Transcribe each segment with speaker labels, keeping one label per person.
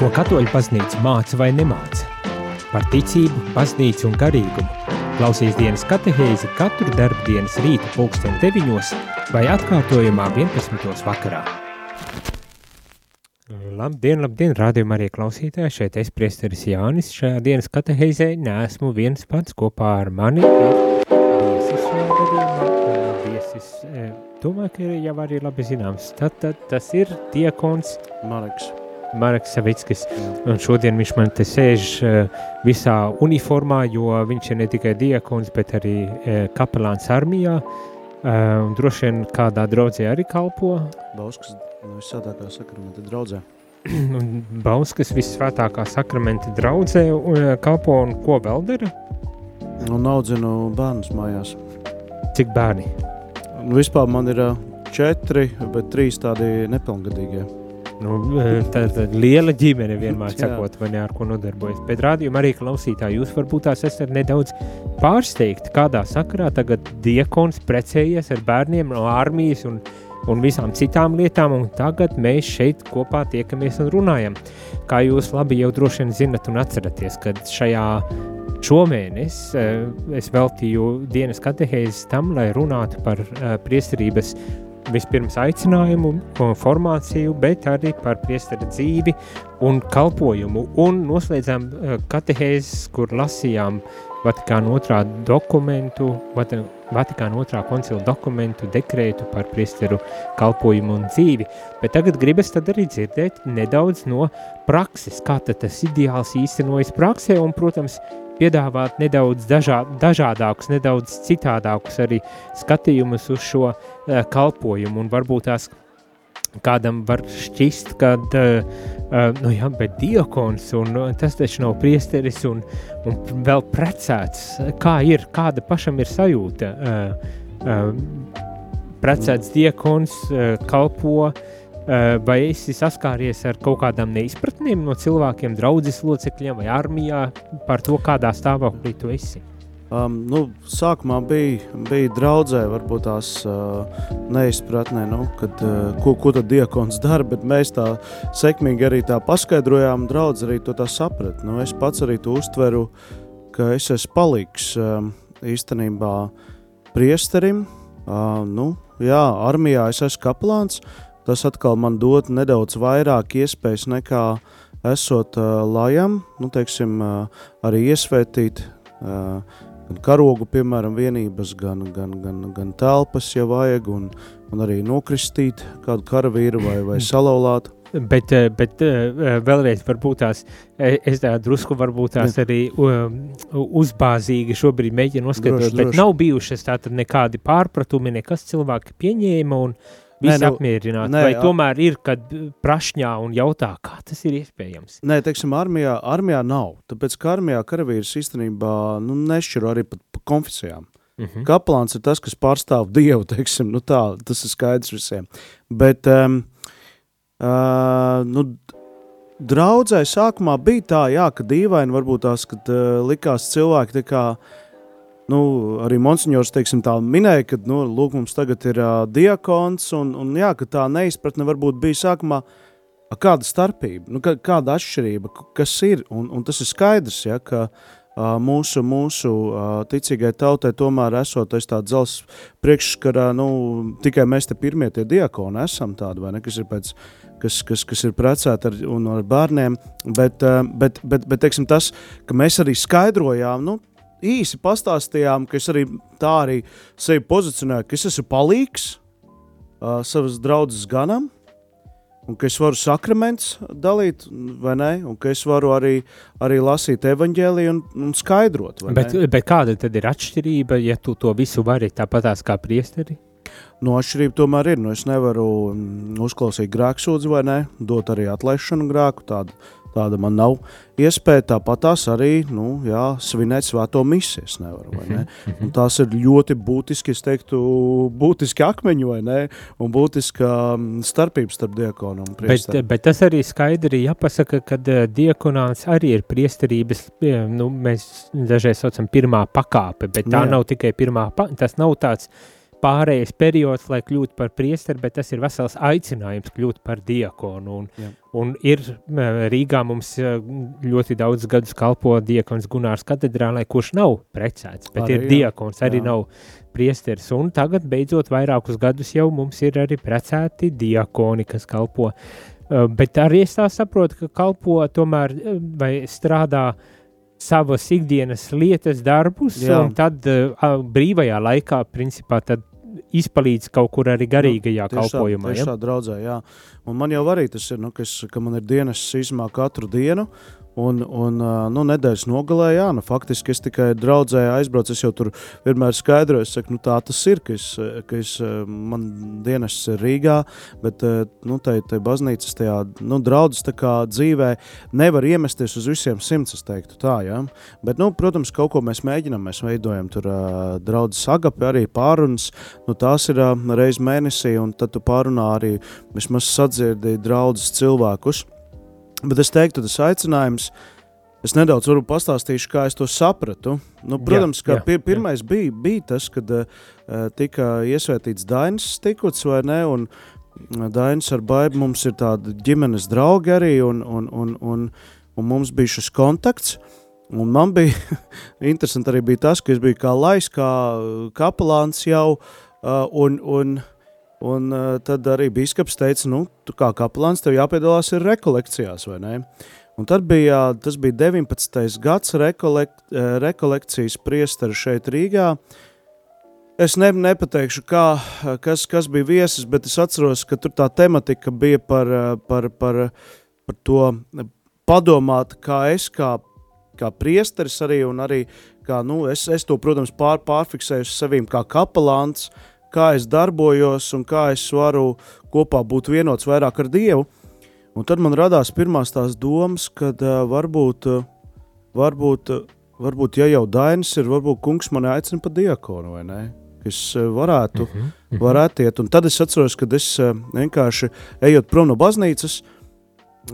Speaker 1: Ko katoļu baznīca māca vai nemāca? Par ticību, baznīcu un garīgumu. Klausies dienas katehēzi katru darbdienas rīta pulksten 9 vai atkārtojumā 11. vakarā. Labdien, labdien, rādījumā arī klausītāji, šeit es priesteris Jānis, šajā dienas katehēzē neesmu viens pats kopā ar mani, viesis šajā gadījumā, viesis, domāju, ka jau arī labi zināms, tad, tad tas ir diekons
Speaker 2: Mareks.
Speaker 1: Marks Savickis, un šodien viņš man te sēž uh, visā uniformā, jo viņš ir ne tikai diakons, bet arī uh, kapelāns armijā, uh, un droši vien kādā draudzē arī kalpo.
Speaker 2: Bauskas no visādākā sakramenta draudzē.
Speaker 1: Bauskas visvētākā sakramenta draudzē un, kalpo un ko vēl dara?
Speaker 2: Un audzinu bērnus mājās.
Speaker 1: Cik bērni?
Speaker 2: Un vispār man ir četri, bet trīs tādi nepilngadīgie.
Speaker 1: Nu, tā ir liela ģimene, vienmēr sakot, ne ar ko nodarbojas. Bet rādījumā arī klausītāji, jūs varbūt tās esat nedaudz pārsteigti, kādā sakarā tagad diekons precējies ar bērniem no armijas un, un visām citām lietām, un tagad mēs šeit kopā tiekamies un runājam. Kā jūs labi jau droši vien zinat un atceraties, kad šajā šomēnes eh, es veltīju dienas katehēzes tam, lai runātu par eh, priesterības vispirms aicinājumu, un formāciju, bet arī par priestera dzīvi un kalpojumu. Un noslēdzām uh, katehēzes, kur lasījām Vatikāna otrā dokumentu, Vati- Vatikāna otrā koncila dokumentu, dekrētu par priesteru kalpojumu un dzīvi. Bet tagad gribas tad arī dzirdēt nedaudz no prakses, kā tad tas ideāls īstenojas praksē, un, protams, piedāvāt nedaudz dažā, dažādākus, nedaudz citādākus arī skatījumus uz šo uh, kalpojumu, un varbūt tās kādam var šķist, ka, uh, uh, nu jā, bet diakons, un uh, tas taču nav priesteris, un, un vēl precēts, kā ir, kāda pašam ir sajūta, uh, uh, precēts diakons uh, kalpo, uh, vai esi saskāries ar kaut kādām neizpratnēm no cilvēkiem, draudzes locekļiem vai armijā par to, kādā stāvoklī tu esi?
Speaker 2: Um, nu, sākumā bija, bija draudzē, varbūt tās uh, neizpratnē, nu, kad, uh, ko, ko tad diakons dara, bet mēs tā sekmīgi arī tā paskaidrojām, draudz arī to tā saprat. Nu, es pats arī to uztveru, ka es esmu palīgs um, īstenībā priesterim. Uh, nu, jā, armijā es esmu kaplāns, tas atkal man dod nedaudz vairāk iespējas nekā esot uh, lajam, nu, teiksim, uh, arī iesvētīt uh, gan karogu, piemēram, vienības, gan, gan, gan, gan telpas, ja vajag, un, un arī nokristīt kādu karavīru vai, vai salauzāt.
Speaker 1: Bet, bet vēlreiz, varbūt tās, es tā drusku varbūt tās arī uzbāzīgi šobrīd mēģinu
Speaker 2: Droši,
Speaker 1: bet
Speaker 2: droši.
Speaker 1: nav bijušas tātad nekādi pārpratumi, nekas cilvēki pieņēma un visi
Speaker 2: Nē, nu,
Speaker 1: apmierināti.
Speaker 2: nē,
Speaker 1: Vai tomēr ir, kad prašņā un jautā, kā tas ir iespējams?
Speaker 2: Nē, teiksim, armijā, armijā nav. Tāpēc, ka armijā karavīrs īstenībā nu, nešķiro arī pat pa konfesijām.
Speaker 1: Mhm.
Speaker 2: Kaplāns ir tas, kas pārstāv dievu, teiksim, nu tā, tas ir skaidrs visiem. Bet, um, uh, nu, draudzē sākumā bija tā, jā, ka dīvaini varbūt tās, kad uh, likās cilvēki tā kā, nu, arī monsignors, teiksim, minēja, ka, nu, lūk, mums tagad ir uh, diakons, un, un jā, tā neizpratne varbūt bija sākumā, kāda starpība, nu, kā, kāda atšķirība, kas ir, un, un tas ir skaidrs, ja, ka uh, mūsu, mūsu uh, ticīgai tautai tomēr esot aiz tāda dzels priekšskarā, nu, tikai mēs te pirmie tie diakoni esam tādi, vai ne, kas ir pēc, kas, kas, kas ir precēti ar, ar bērniem, bet, bet, bet, bet, teiksim, tas, ka mēs arī skaidrojām, nu, īsi pastāstījām, ka es arī tā arī sevi pozicionēju, ka es esmu palīgs uh, savas draudzes ganam, un ka es varu sakramentus dalīt, vai ne, un ka es varu arī, arī lasīt evaņģēliju un, un skaidrot,
Speaker 1: Bet,
Speaker 2: ne?
Speaker 1: bet kāda tad ir atšķirība, ja tu to visu vari tāpatās kā priesteri?
Speaker 2: No atšķirība tomēr ir, nu es nevaru mm, uzklausīt grēksūdzi, vai ne, dot arī atlaišanu grēku, tāda, tāda man nav iespēja, tāpat tās arī, nu, jā, svinēt svēto misiju nevaru, ne, un tās ir ļoti būtiski, es teiktu, būtiski akmeņi, vai ne, un būtiska starpība starp diakonu un
Speaker 1: Bet,
Speaker 2: priesteri.
Speaker 1: bet tas arī skaidri jāpasaka, ka uh, diakonāts arī ir priesterības, eh, nu, mēs dažreiz saucam pirmā pakāpe, bet tā
Speaker 2: Jā.
Speaker 1: nav tikai pirmā, tas nav tāds pārējais periods, lai kļūtu par priesteri, bet tas ir vesels aicinājums kļūt par diakonu. Un,
Speaker 2: Jā.
Speaker 1: un ir Rīgā mums ļoti daudz gadus kalpo diakons Gunārs katedrālē, kurš nav precēts, bet
Speaker 2: Arī,
Speaker 1: ir diakons, arī
Speaker 2: Jā.
Speaker 1: nav priesteris. Un tagad beidzot vairākus gadus jau mums ir arī precēti diakoni, kas kalpo. Uh, Bet arī es tā saprotu, ka kalpo tomēr uh, vai strādā savas ikdienas lietas, darbus,
Speaker 2: Jā.
Speaker 1: un tad uh, brīvajā laikā, principā, tad izpalīdz kaut kur arī garīgajā
Speaker 2: Nu, Tieši tā,
Speaker 1: kalpojumā.
Speaker 2: tieši
Speaker 1: Ja?
Speaker 2: tā draudzē, jā. Un man jau arī tas ir, nu, ka, es, ka man ir dienas īsumā katru dienu, un, un nu, nedēļas nogalē, jā, nu, faktiski es tikai draudzē aizbraucu, es jau tur vienmēr skaidroju, es saku, nu, tā tas ir, ka es, ka es man dienas ir Rīgā, bet, nu, tai, tai baznīcas tajā, nu, draudzes dzīvē nevar iemesties uz visiem simts, es teiktu tā, jā. Bet, nu, protams, kaut ko mēs mēģinām, mēs veidojam tur draudzes agapi, arī pārunas, nu, tās ir reiz mēnesī, un tad tu pārunā arī vismaz sadzirdēji draugus cilvēkus. Bet es teiktu, tas aicinājums, es nedaudz pastāstīšu, kā es to sapratu. Nu, protams,
Speaker 1: Jā,
Speaker 2: ka
Speaker 1: jā,
Speaker 2: pir, pirmais bija, bija tas, kad uh, tika iesvētīts Dainis Stikuts, vai ne? Un, uh, Dainis ar Baibu mums ir tādi ģimenes draugi arī, un, un, un, un, un mums bija šis kontakts. Un man bija interesanti arī bija tas, ka es biju kā lais, kā kapelāns jau, uh, un, un, Un uh, tad arī biskups teica, nu, tu kā kaplāns tev jāpiedalās ir rekolekcijās, vai ne? Un tad bija, tas bija 19. gads rekolek, eh, rekolekcijas priesteri šeit Rīgā. Es ne, nepateikšu, kā, kas, kas bija viesis, bet es atceros, ka tur tā tematika bija par, eh, par, par, par to padomāt, kā es, kā, kā priesteris arī, un arī, kā, nu, es, es to, protams, pār, pārfiksēju uz sevīm kā kapelāns, kā es darbojos un kā es varu kopā būt vienots vairāk ar Dievu. Un tad man radās pirmās tās domas, ka uh, varbūt, uh, varbūt, uh, varbūt, ja jau Dainis ir, varbūt kungs mani aicina pa diakonu vai ne? Es uh, varētu, mm -hmm. varētu iet. Un tad es atceros, kad es uh, vienkārši ejot prom no baznīcas,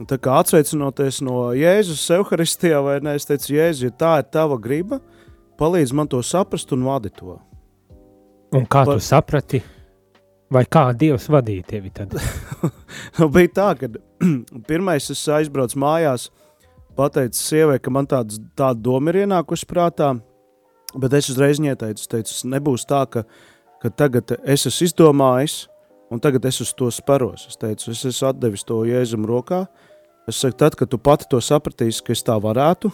Speaker 2: tā kā atsveicinoties no Jēzus Euharistijā, vai ne? Es teicu, Jēzus, ja tā ir tava griba, palīdz man to saprast un vadi to.
Speaker 1: Un kā
Speaker 2: Par-
Speaker 1: tu saprati, vai kā Dievs vadīja tevi tad?
Speaker 2: Nu, bija tā, ka pirmais es aizbraucu mājās, pateicu sievai, ka man tāds, tāda doma ir ienākusi prātā, bet es uzreiz viņai teicu, nebūs tā, ka, ka tagad es esmu izdomājis, un tagad es uz to sparos. Es teicu, es esmu devis to jēzumu rokā. Es saku, tad, kad tu pati to sapratīsi, ka es tā varētu,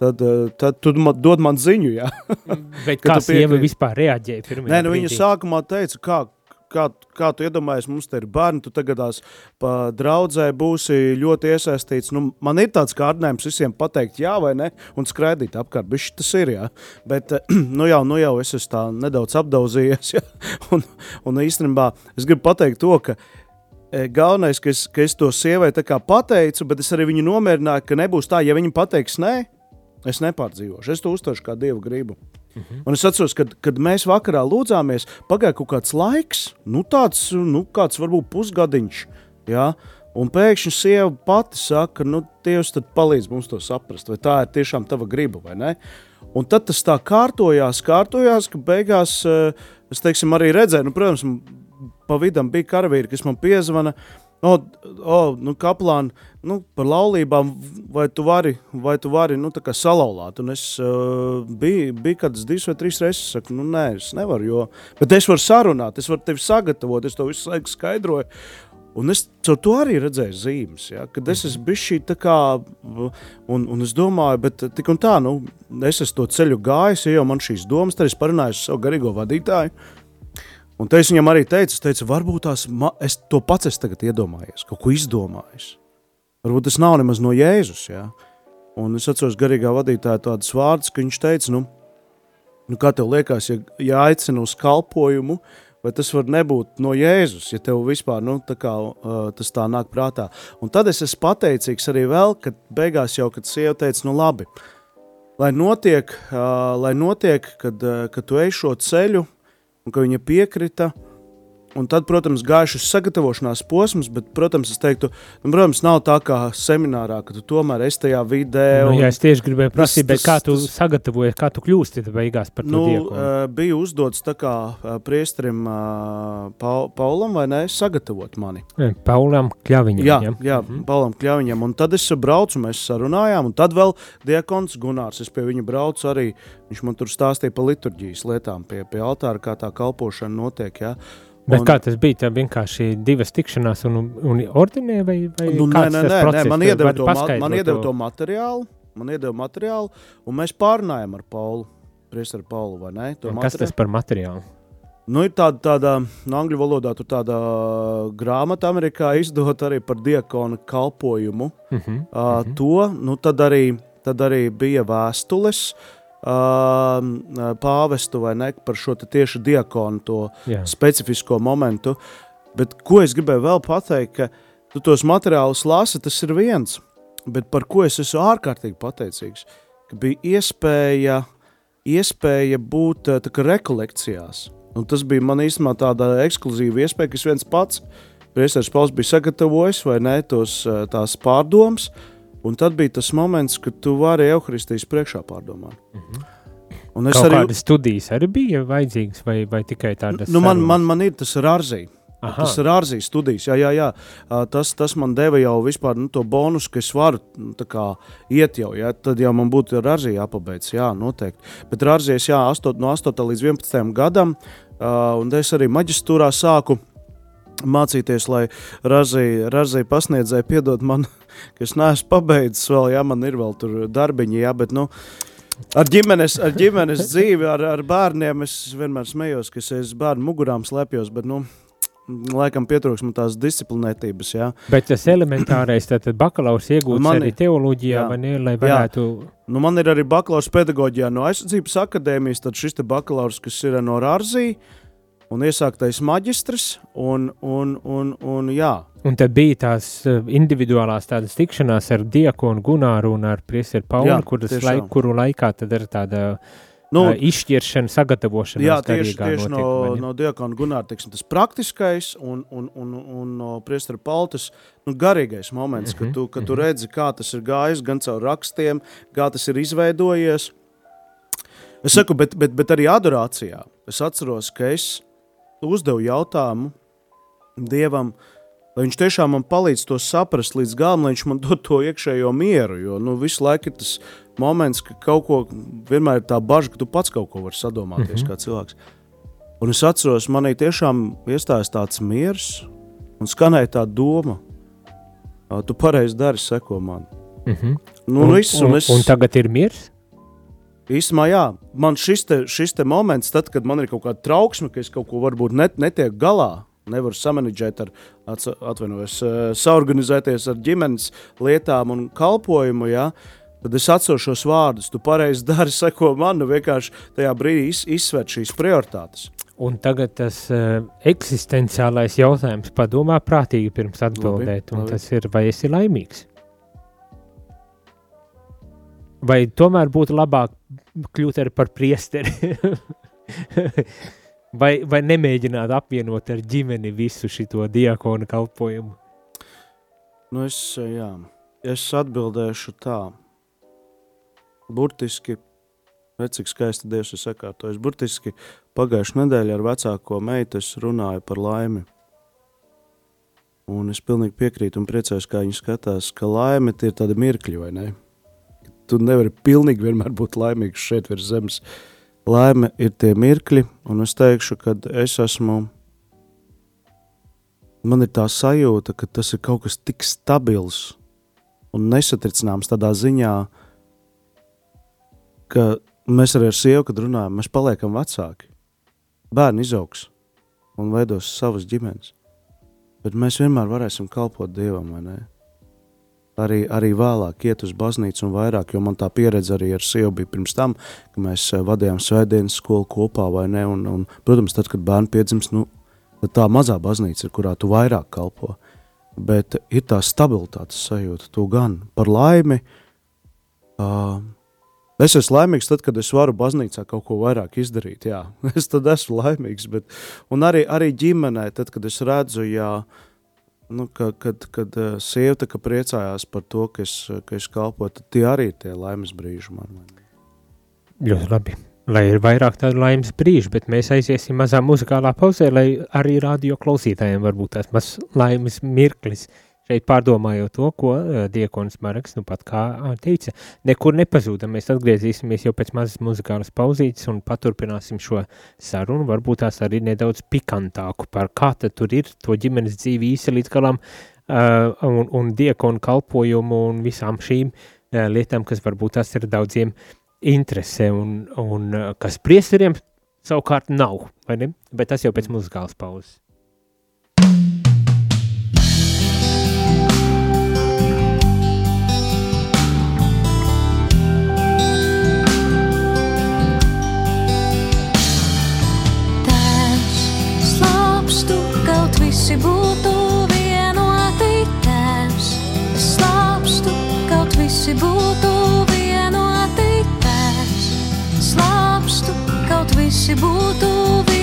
Speaker 2: tad, eh, tad tu man, dod man ziņu. Jā.
Speaker 1: Bet kā sieva vispār reaģēja pirmajā
Speaker 2: Nē, nu viņa
Speaker 1: brīdī?
Speaker 2: sākumā teica, kā, kā, kā tu iedomājies, mums te ir bērni, tu tagad tās pa draudzē būsi ļoti iesaistīts. Nu, man ir tāds kārdinājums visiem pateikt jā vai nē, un skraidīt apkārt, bet tas ir, jā. Bet, eh, nu jau, nu jau es esmu tā nedaudz apdauzījies, jā. Un, un īstenībā es gribu pateikt to, ka eh, galvenais, ka es, ka es to sievai tā kā pateicu, bet es arī viņu nomierināju, ka nebūs tā, ja viņa pateiks nē, es nepārdzīvošu, es to uztveršu kā dievu gribu. Un es atceros, kad, kad mēs vakarā lūdzāmies, pagāja kaut kāds laiks, nu tāds, nu kāds varbūt pusgadiņš, jā, un pēkšņi sieva pati saka, nu Dievs tad palīdz mums to saprast, vai tā ir tiešām tava griba, vai ne? Un tad tas tā kārtojās, kārtojās, ka beigās, eh, es teiksim, arī redzēju, nu, protams, pa vidam bija karavīri, kas man piezvana, O, o, nu, kaplāni, nu, par laulībām, vai tu vari, vai tu vari nu, salauzāt? Un es uh, biju, biju kādas divas vai trīs reizes, saku, nu, nē, es nevaru, jo, bet es varu sarunāt, es varu tevi sagatavot, es to visu laiku skaidroju. Un es caur to arī redzēju zīmes, ja, kad es esmu bijis šī tā kā, un, un es domāju, bet tik un tā, nu, es esmu to ceļu gājis, ja jau man šīs domas, tad es parunāju ar savu garīgo vadītāju. Un te es viņam arī teicu, es teicu, varbūt tās, es to pats esmu tagad iedomājies, kaut ko izdomājis. Varbūt tas nav nemaz no Jēzus, ja. Un es atceros garīgā vadītāja tādas vārdas, ka viņš teica, nu, nu kā tev liekas, ja, ja aicina uz kalpojumu, vai tas var nebūt no Jēzus, ja tev vispār nu, tā kā, uh, tas tā nāk prātā. Un tad es esmu pateicīgs arī vēl, kad beigās jau, kad sieva teica, nu labi, lai notiek, uh, lai notiek kad, uh, kad tu ej šo ceļu, un ka viņa piekrita, Un tad, protams, gājuši uz sagatavošanās posms, bet, protams, es teiktu, nu, protams, nav tā kā seminārā, ka tu tomēr esi tajā vidē.
Speaker 1: Nu,
Speaker 2: un,
Speaker 1: jā, es tieši gribēju prasīt,
Speaker 2: tas-
Speaker 1: bet kā tu
Speaker 2: tas-
Speaker 1: sagatavojies, kā tu kļūsti beigās par to
Speaker 2: Nu,
Speaker 1: diekonu?
Speaker 2: uh, bija uzdots tā kā uh, priesterim uh, Pau, Paulam, vai ne, sagatavot mani.
Speaker 1: Paulam Kļaviņam.
Speaker 2: Jā,
Speaker 1: ja?
Speaker 2: jā
Speaker 1: Mhm.
Speaker 2: Paulam Kļaviņam. Un tad es braucu, mēs sarunājām, un tad vēl diakons Gunārs, es pie viņa braucu arī, viņš man tur stāstīja par liturģijas lietām, pie, pie altāra, kā tā kalpošana notiek, jā.
Speaker 1: Bet
Speaker 2: Un-
Speaker 1: kā tas bija? Tā vienkārši divas tikšanās un, un ordinē, vai, vai
Speaker 2: Nu, nē, nē,
Speaker 1: tas
Speaker 2: nē, nē, man iedeva to, ma man iedeva to materiālu, man iedeva materiālu, un mēs pārunājām ar Paulu, priesteru Paulu, vai ne?
Speaker 1: Kas tas
Speaker 2: materiālu.
Speaker 1: par materiālu?
Speaker 2: Nu, ir tāda, tāda no angļu valodā, tur tāda grāmata Amerikā izdota arī par diakonu kalpojumu.
Speaker 1: Uh -huh.
Speaker 2: Uh, to, nu, tad, arī, tad arī bija vēstules uh, pāvestu vai ne par šo tieši diakonu to
Speaker 1: Jā.
Speaker 2: specifisko momentu. Bet ko es gribēju vēl pateikt, ka tu tos materiālus lasi, tas ir viens. Bet par ko es esmu ārkārtīgi pateicīgs, ka bija iespēja, iespēja būt eh, kā rekolekcijās. Un tas bija man īstenībā tāda ekskluzīva iespēja, ka es viens pats, Priesteris Pauls bija sagatavojis vai ne tos eh, tās pārdomas, un tad bija tas moments, kad tu vari Euharistijas priekšā pārdomāt. Un es
Speaker 1: Kaut
Speaker 2: arī,
Speaker 1: kādas studijas arī bija vajadzīgas, vai, vai tikai tādas?
Speaker 2: nu, man,
Speaker 1: sarunas?
Speaker 2: man, man ir tas rārzī.
Speaker 1: Aha.
Speaker 2: Tas ir ārzemju studijas. Jā, jā, jā. Tas, tas man deva jau vispār nu, to bonusu, ka es varu nu, tā kā, iet jau. Jā. Tad jau man būtu ar ārzemju jāpabeidz. Jā, noteikti. Bet ārzemēs jā, 8, no 8 līdz 11 gadam, uh, un es arī maģistrā sāku mācīties, lai Razija pasniedzēja piedod man, ka es neesmu pabeidzis vēl, jā, man ir vēl tur darbiņi, jā, bet, nu, Ar ģimenes, ar ģimenes dzīvi, ar, ar bērniem es vienmēr smējos, ka es aiz bērnu mugurām slēpjos, bet, nu, laikam pietrūks man tās disciplinētības, jā.
Speaker 1: Bet tas elementārais, tātad bakalaurs iegūts
Speaker 2: Man
Speaker 1: arī teoloģijā,
Speaker 2: jā.
Speaker 1: vai ne, lai varētu...
Speaker 2: Nu, man ir arī bakalaurs pedagoģijā no aizsardzības akadēmijas, tad šis te bakalaurs, kas ir no Rārzī, un iesāktais maģistrs, un, un, un, un jā.
Speaker 1: Un tad bija tās eh, individuālās tādas tikšanās ar diakonu Gunāru un ar priesteru Paulu,
Speaker 2: Jā,
Speaker 1: kuras laik, kuru laikā tad ir tāda
Speaker 2: Nu,
Speaker 1: nu, izšķiršana, sagatavošana.
Speaker 2: Jā, tieši, tieši no, no Diakona Gunāra teiksim, tas praktiskais un, un, un, un no Priestera Paltas nu, garīgais moments, mm -hmm, kad, tu, kad tu redzi, kā tas ir gājis, gan caur rakstiem, kā tas ir izveidojies. Es saku, bet, bet, bet arī adorācijā. Es atceros, ka es uzdevu jautājumu Dievam, lai viņš tiešām man palīdz to saprast līdz galam, lai viņš man dod to iekšējo mieru. Jo nu, visu laiku ir tas moments, ka kaut ko vienmēr ir tā bažas, ka tu pats kaut ko vari sadomāties mm -hmm. kā cilvēks. Un es atceros, manī tiešām iestājās tāds miers un skanēja tā doma, "Ā, tu pareizi dari, seko man.
Speaker 1: Mm -hmm.
Speaker 2: Nu,
Speaker 1: un,
Speaker 2: viss,
Speaker 1: un,
Speaker 2: un es,
Speaker 1: un tagad ir miers?
Speaker 2: Īsumā, jā, man šis, te, šis te moments, tad, kad man ir kaut kāda trauksme, ka es kaut ko varbūt net, netieku galā, nevaru samanģēt atvainojos, eh, saorganizēties ar ģimenes lietām un kalpojumu, jā, tad es atceros vārdus. Tu pareizi dari, seko man, nu vienkārši tajā brīdī iz, izsver šīs prioritātes.
Speaker 1: Un tagad tas uh, eksistenciālais jautājums padomā prātīgi pirms atbildēt, un
Speaker 2: labi.
Speaker 1: tas ir, vai esi laimīgs? Vai tomēr būtu labāk kļūt par priesteri? vai, vai nemēģināt apvienot ar ģimeni visu šo diakonu kalpojumu?
Speaker 2: Nu, es, jā, es atbildēšu tā. Burtiski, redz, cik skaisti Dievs ir sakārtojis. Burtiski pagājušajā nedēļā ar vecāko meitu es runāju par laimi. Un es pilnīgi piekrītu un priecājos, kā viņi skatās, ka laime tie ir tādi mirkļi, vai ne? Tu nevari pilnīgi vienmēr būt laimīgs šeit virs zemes. Laime ir tie mirkļi, un es teikšu, ka es esmu man ir tā sajūta, ka tas ir kaut kas tik stabils un nesatricināms tādā ziņā, ka mēs arī ar sievu, kad runājam, mēs paliekam vecāki. Bērni izaugs un veidos savas ģimenes. Bet mēs vienmēr varēsim kalpot Dievam, vai ne? Arī, arī vēlāk iet uz baznīcu un vairāk, jo man tā pieredze arī ar sievu bija pirms tam, ka mēs eh, vadījām svētdienas skolu kopā, vai ne? Un, un, protams, tad, kad bērni piedzimst, nu, tā mazā baznīca ir, kurā tu vairāk kalpo. Bet ir tā stabilitātes sajūta, to gan par laimi. Uh, Es esmu laimīgs tad, kad es varu baznīcā kaut ko vairāk izdarīt. Jā. Es tad esmu laimīgs. Bet, un arī, arī ģimenē, tad, kad es redzu, jā, nu, ka, kad, kad uh, sieviete ka priecājās par to, ka es, ka es kalpoju, tad tie arī ir tie laimes brīži man.
Speaker 1: Ļoti labi. Lai ir vairāk tādu laimes brīžu, bet mēs aiziesim mazā muzikālā pauzē, lai arī radio klausītājiem varbūt tās maz laimes mirklis uh, šeit pārdomājot to, ko uh, Diekons Marks nu pat kā teica, nekur nepazūda. Mēs atgriezīsimies jau pēc mazas muzikālas pauzītes un paturpināsim šo sarunu, varbūt tās arī nedaudz pikantāku par kā tad tur ir to ģimenes dzīvi īsi līdz galam uh, un, un Diekonu kalpojumu un visām šīm uh, lietām, kas varbūt tās ir daudziem interesē un, un uh, kas priesteriem savukārt nav, vai ne? Bet tas jau pēc muzikālas pauzes.
Speaker 3: Visi būtu vienoti tēvs. Es slāpstu, kaut visi būtu vienoti tēvs. Slāpstu, kaut visi būtu vienoti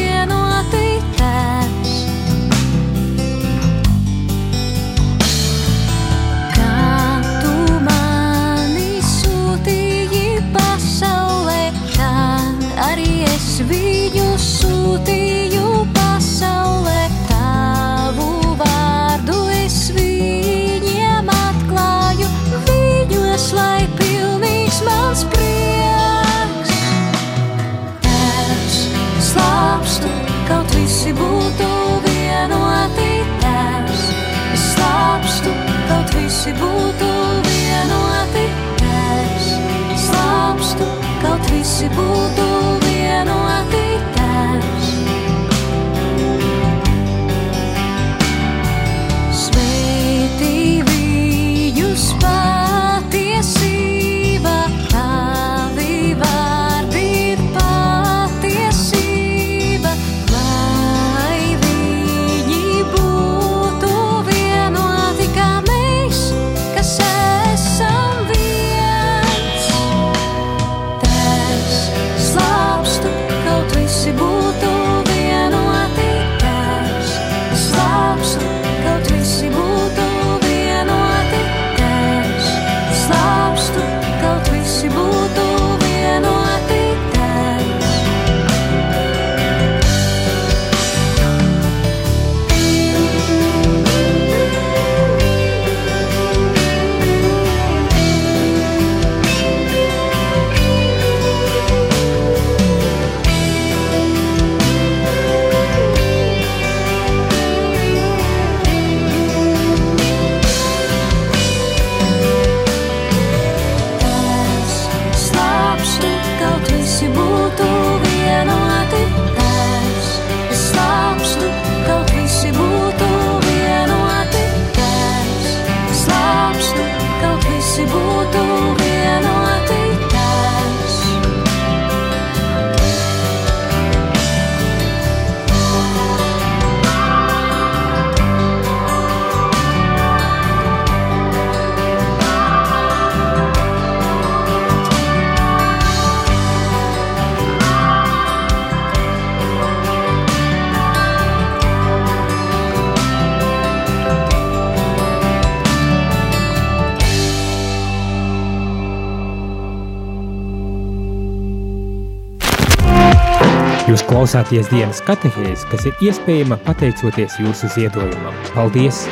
Speaker 1: klausāties dienas katehēs, kas ir iespējama pateicoties jūsu ziedojumam. Paldies!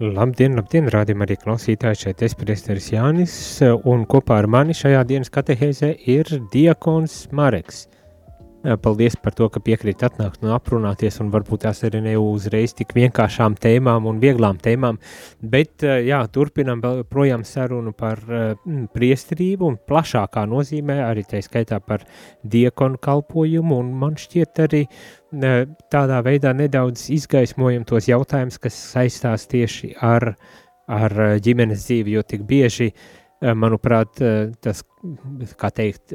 Speaker 1: Labdien, labdien, rādījumā arī klausītāji šeit es priesteris Jānis, un kopā ar mani šajā dienas katehēzē ir diakons Mareks. Paldies par to, ka piekrīt atnākt un aprunāties, un varbūt tās arī ne uzreiz tik vienkāršām tēmām un vieglām tēmām, bet jā, turpinam vēl projām sarunu par priesterību un plašākā nozīmē, arī tā skaitā par diekonu kalpojumu, un man šķiet arī tādā veidā nedaudz izgaismojam tos jautājumus, kas saistās tieši ar, ar ģimenes dzīvi, jo tik bieži, manuprāt, tas, kā teikt,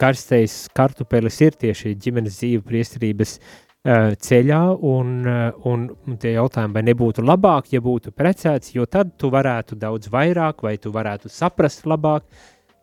Speaker 1: karstais kartupelis ir tieši ģimenes dzīve priesterības uh, ceļā, un, uh, un tie jautājumi, vai nebūtu labāk, ja būtu precēts, jo tad tu varētu daudz vairāk, vai tu varētu saprast labāk,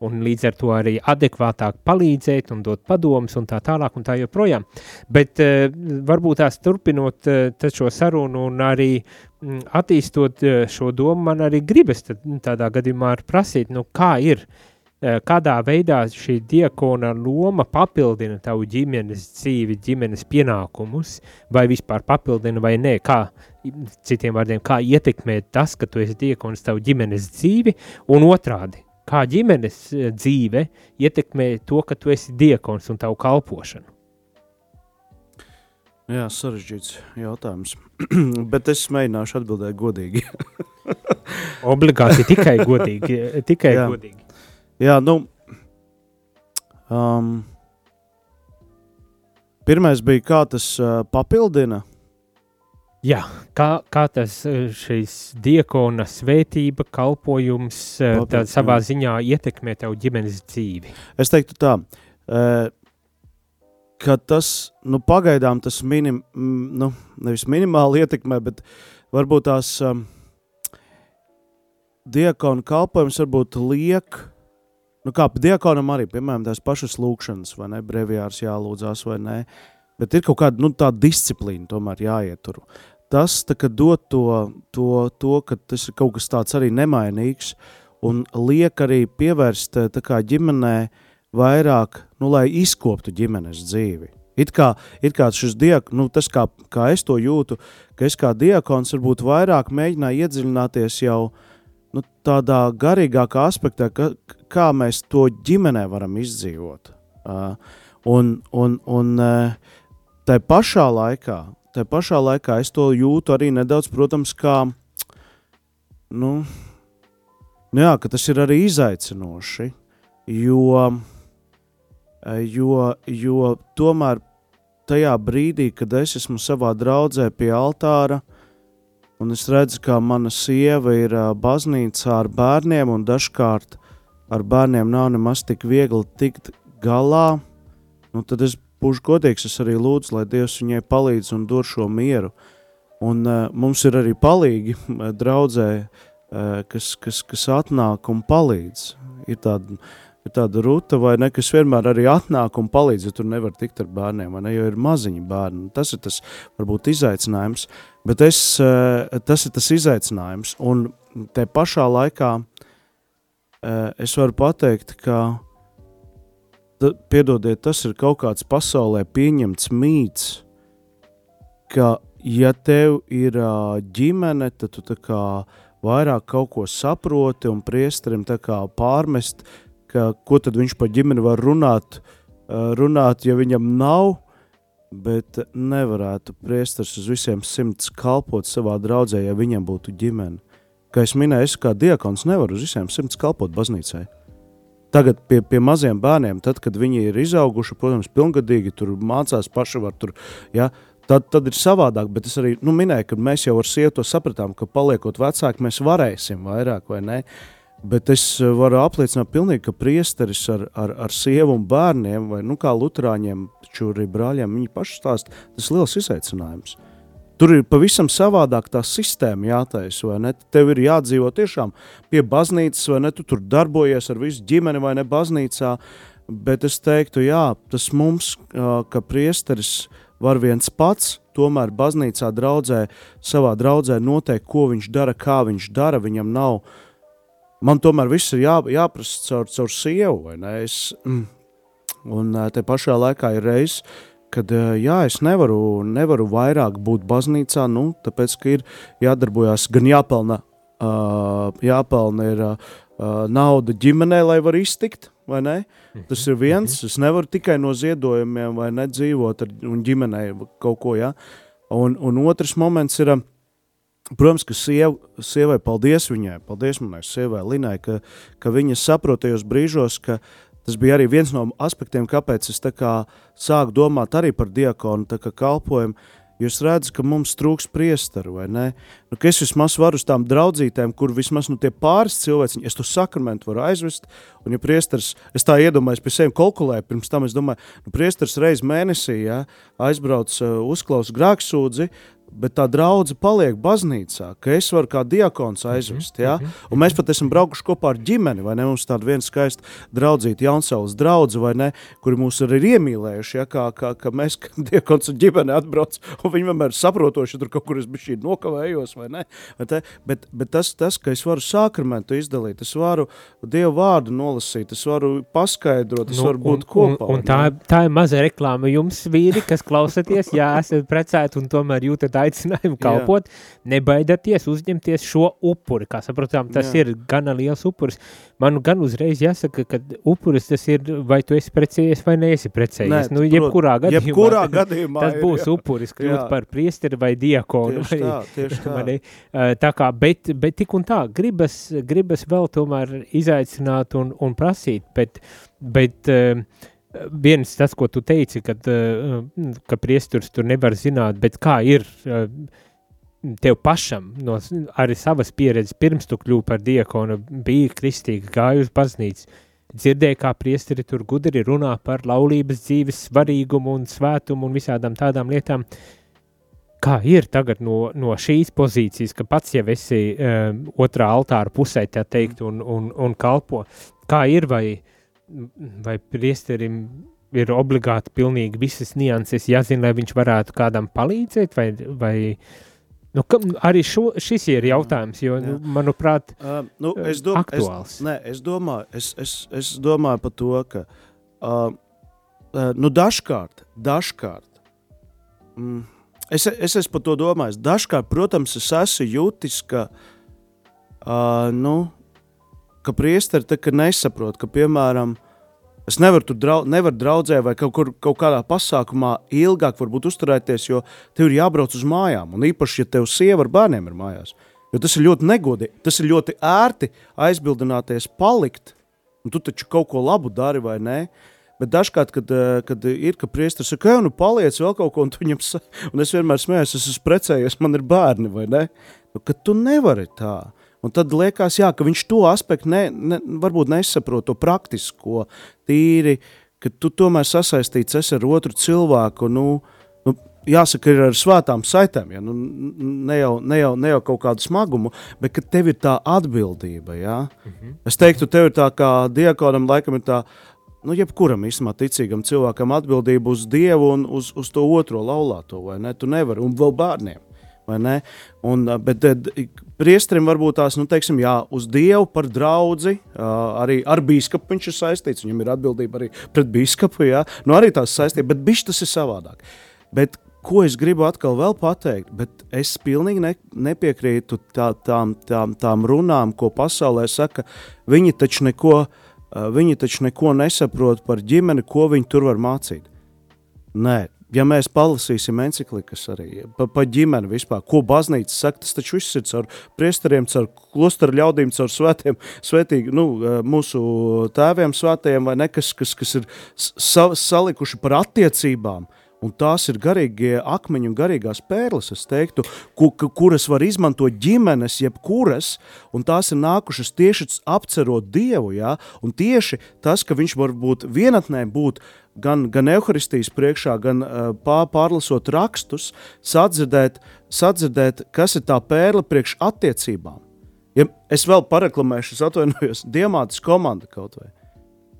Speaker 1: un līdz ar to arī adekvātāk palīdzēt un dot padomus un tā tālāk un tā joprojām. Bet uh, varbūt tās turpinot šo sarunu un arī mm, attīstot šo domu, man arī gribas tad, tādā gadījumā prasīt, nu kā ir, uh, kādā veidā šī diakona loma papildina tavu ģimenes dzīvi, ģimenes pienākumus, vai vispār papildina vai nē, kā, citiem vārdiem, kā ietekmē tas, ka tu esi diakons tavu ģimenes dzīvi, un otrādi, kā ģimenes eh, dzīve ietekmē to, ka tu esi diakons un tavu kalpošanu?
Speaker 2: Jā, sarežģīts jautājums. Bet es mēģināšu atbildēt godīgi.
Speaker 1: Obligāti tikai godīgi. Tikai
Speaker 2: Jā.
Speaker 1: godīgi.
Speaker 2: Jā, nu. Um, pirmais bija, kā tas uh, papildina.
Speaker 1: Jā, kā, kā tas eh, šīs diakona svētība, kalpojums
Speaker 2: Labi,
Speaker 1: tā, savā
Speaker 2: jā.
Speaker 1: ziņā ietekmē tavu ģimenes dzīvi?
Speaker 2: Es teiktu tā, uh, ka tas nu, pagaidām tas minim, nu, nevis minimāli ietekmē, bet varbūt tās um, diakona kalpojums varbūt liek. Nu, kā diakonam arī, piemēram, tās pašas lūkšanas, vai ne, brīvjārs jālūdzās, vai ne. Bet ir kaut kāda nu, tā disciplīna, tomēr jāietur. Tas tā, kā dod to, to, to, ka tas ir kaut kas tāds arī nemainīgs, un liek arī pievērst tā kā ģimenei vairāk, nu, lai izkoptu ģimenes dzīvi. It kā, it kā šis diak, nu, tas, kā, kā es to jūtu, ka es kā diakons varbūt vairāk mēģināju iedziļināties jau nu, tādā garīgākā aspektā, ka, kā mēs to ģimenē varam izdzīvot. Uh, un, un, un uh, tai pašā laikā, tai pašā laikā es to jūtu arī nedaudz, protams, kā, nu, nu jā, tas ir arī izaicinoši, jo, jo, jo tomēr tajā brīdī, kad es esmu savā draudzē pie altāra, un es redzu, kā mana sieva ir baznīcā ar bērniem, un dažkārt ar bērniem nav nemaz tik viegli tikt galā, nu tad es būšu godīgs, es arī lūdzu, lai Dievs viņai palīdz un dod šo mieru. Un uh, mums ir arī palīgi draudzē, uh, kas, kas, kas atnāk un palīdz. Ir tāda, ir tāda ruta, vai ne, kas vienmēr arī atnāk un palīdz, ja tur nevar tikt ar bērniem, ne, jo ir maziņi bērni. Tas ir tas, varbūt, izaicinājums, bet es, uh, tas ir tas izaicinājums. Un te pašā laikā uh, es varu pateikt, ka piedodiet, tas ir kaut kāds pasaulē pieņemts mīts, ka, ja tev ir ģimene, tad tu tā kā vairāk kaut ko saproti un priesterim tā kā pārmest, ka, ko tad viņš par ģimeni var runāt, ā, runāt, ja viņam nav, bet nevarētu priesteris uz visiem simts kalpot savā draudzē, ja viņam būtu ģimene. Kā es minēju, es kā diakons nevaru uz visiem simts kalpot baznīcai. Tagad pie, pie maziem bērniem, tad, kad viņi ir izauguši, protams, pilngadīgi, tur mācās paši, var tur, ja, tad, tad ir savādāk. Bet es arī nu, minēju, ka mēs jau ar sievu sapratām, ka paliekot vecāki, mēs varēsim vairāk vai ne. Bet es varu apliecināt, pilnīgi, ka priesteris ar, ar, ar sievu un bērniem, vai nu, kā luterāņiem, taču arī brāļiem, viņi paši stāsta, tas ir liels izaicinājums. Tur ir pavisam savādāk tā sistēma jātaisa, vai ne? Tev ir jādzīvo tiešām pie baznīcas, vai ne? Tu tur darbojies ar visu ģimeni vai ne baznīcā, bet es teiktu, jā, tas mums, ka priesteris var viens pats, tomēr baznīcā draudzē, savā draudzē noteikt, ko viņš dara, kā viņš dara, viņam nav, man tomēr viss ir jā, jāprasa caur, caur sievu, vai ne? Es, mm, un te pašā laikā ir reizes, kad jā, es nevaru, nevaru vairāk būt baznīcā, nu, tāpēc, ka ir jādarbojās, gan jāpelna, uh, jāpelna ir uh, nauda ģimenē, lai var iztikt, vai ne? Tas ir viens, es nevaru tikai no ziedojumiem vai nedzīvot ar, un ģimenei kaut ko, jā. Un, un otrs moments ir, protams, ka siev, sievai, paldies viņai, paldies manai sievai Linai, ka, ka viņa saprot tajos brīžos, ka Tas bija arī viens no aspektiem, kāpēc es tā kā sāku domāt arī par diakonu tā kā kalpojumu, jo es redzu, ka mums trūks priesteru, vai ne? Nu, ka es vismaz varu uz tām draudzītēm, kur vismaz nu, tie pāris cilvēki, es to sakramentu varu aizvest, un ja priesteris, es tā iedomājos pie sevi kalkulēju, pirms tam es domāju, nu, priesteris reiz mēnesī, ja, aizbrauc uh, uzklaus grāksūdzi, bet tā draudzene paliek baznīcā, ka es varu kā diakons aizvest. Ja? Un mēs pat esam braukuši kopā ar ģimeni, vai ne? Mums tāda viena skaista draudzīta Jaunsaules draudze, vai ne? Kuri mūs arī ir iemīlējuši, ja? kā, kā, kā mēs, kā diakons un ģimene atbrauc, un viņi vienmēr saprotoši, tur kaut kur es biju nokavējos, vai ne? Vai bet, bet tas, tas, ka es varu sakramentu izdalīt, es varu Dievu vārdu nolasīt, es varu paskaidrot, es nu, varu būt
Speaker 1: un,
Speaker 2: kopā.
Speaker 1: Un, un tā, tā ir maza reklāma jums, vīri, kas klausaties, jā, esat precēti un tomēr jūtat aicinājumu kalpot, nebaidieties uzņemties šo upuri. Kā sapratām, tas
Speaker 2: Jā.
Speaker 1: ir gana liels upuris. Man gan uzreiz jāsaka, ka upuris tas ir, vai tu esi precējies vai neesi precējies.
Speaker 2: Nē,
Speaker 1: nu, jebkurā gadījumā,
Speaker 2: jebkurā gadījumā
Speaker 1: tas
Speaker 2: ir,
Speaker 1: būs
Speaker 2: jā.
Speaker 1: upuris, kļūt
Speaker 2: Jā.
Speaker 1: par priesteri vai diakonu.
Speaker 2: Tieši
Speaker 1: vai,
Speaker 2: tā, tieši tā.
Speaker 1: vai tā kā, bet, bet tik un tā, gribas, gribas vēl tomēr izaicināt un, un prasīt, bet, bet uh, viens tas, ko tu teici, kad, uh, ka priesturs tur nevar zināt, bet kā ir uh, tev pašam no arī savas pieredzes, pirms tu kļūpi par diakonu, bija kristīga, gāja uz baznīcu, dzirdēja, kā priesteri tur gudri runā par laulības dzīves svarīgumu un svētumu un visādām tādām lietām. Kā ir tagad no, no šīs pozīcijas, ka pats jau esi um, otrā altāra pusē, tā teikt, un, un, un kalpo? Kā ir, vai, vai priesterim ir obligāti pilnīgi visas nianses jāzina, lai viņš varētu kādam palīdzēt, vai, vai nu, ka, arī šo, šis ir jautājums, jo, nu, manuprāt,
Speaker 2: Uh, nu, es, dom, es,
Speaker 1: aktuāls.
Speaker 2: nē, es, domāju, es, es, es domāju par to, ka uh, uh, nu, dažkārt, dažkārt mm, es, es esmu par to domājis. Dažkārt, protams, es esmu jūtis, ka, uh, nu, ka priesteri tā, ka nesaprot, ka, piemēram, es nevaru tur drau, nevar draudzē vai kaut, kur, kaut kādā pasākumā ilgāk varbūt uzturēties, jo tev ir jābrauc uz mājām. Un īpaši, ja tev sieva ar bērniem ir mājās. Jo tas ir ļoti negodīgi, tas ir ļoti ērti aizbildināties, palikt. Un tu taču kaut ko labu dari, vai ne? Bet dažkārt, kad, eh, kad ir, ka priesteris ka nu paliec vēl kaut ko, un, viņam, un es vienmēr smējos, es esmu precējies, man ir bērni, vai ne? Nu, ka tu nevari tā. Un tad liekas, jā, ka viņš to aspektu ne, ne, varbūt nesaprot, to praktisko, tīri, ka tu tomēr sasaistīts esi ar otru cilvēku. Nu, nu, jāsaka, ir ar svētām saitēm, ja? nu, ne, jau, ne, jau, ne jau kaut kādu smagumu, bet ka tev ir tā atbildība. Ja? Mhm. Es teiktu, tev ir tā kā diakonam, laikam ir tā. Nu, jebkuram īstenībā ticīgam cilvēkam atbildība uz Dievu un uz, uz to otro laulāto, vai ne? Tu nevari, un vēl bērniem. vai ne? Un, bet tad priesterim varbūt tās, nu, teiksim, jā, uz Dievu par draugu, arī ar biskupu viņš ir saistīts. Viņam ir atbildība arī pret biskupu, jā, nu, arī tās saistības, bet bišķi tas ir savādāk. Bet, ko es gribu atkal vēl pateikt, bet es pilnīgi ne, nepiekrītu tā, tām, tām, tām runām, ko pasaulē saka. Viņi taču neko, viņi taču neko nesaprot par ģimeni, ko viņi tur var mācīt. Nē, ja mēs palasīsim encyklikas arī par pa ģimeni vispār, ko baznīca saka, tas taču viss ir caur priesteriem, caur klosteru ļaudīm, caur svētiem, svētīgi, nu, mūsu tēviem svētajiem, vai ne, kas, kas, ir sa salikuši par attiecībām. Un tās ir garīgie akmeņi un garīgās pērles, es teiktu, ku, ku, kuras var izmantot ģimenes, jebkuras, un tās ir nākušas tieši apcerot Dievu. Ja? Un tieši tas, ka viņš var būt vienatnē, būt gan, gan evaharistijas priekšā, gan uh, pār, pārlasot rakstus, sadzirdēt, sadzirdēt, kas ir tā pērle priekš attiecībām. Ja es vēl pareklamēšu, es atvainojos, Diemātas komanda kaut vai.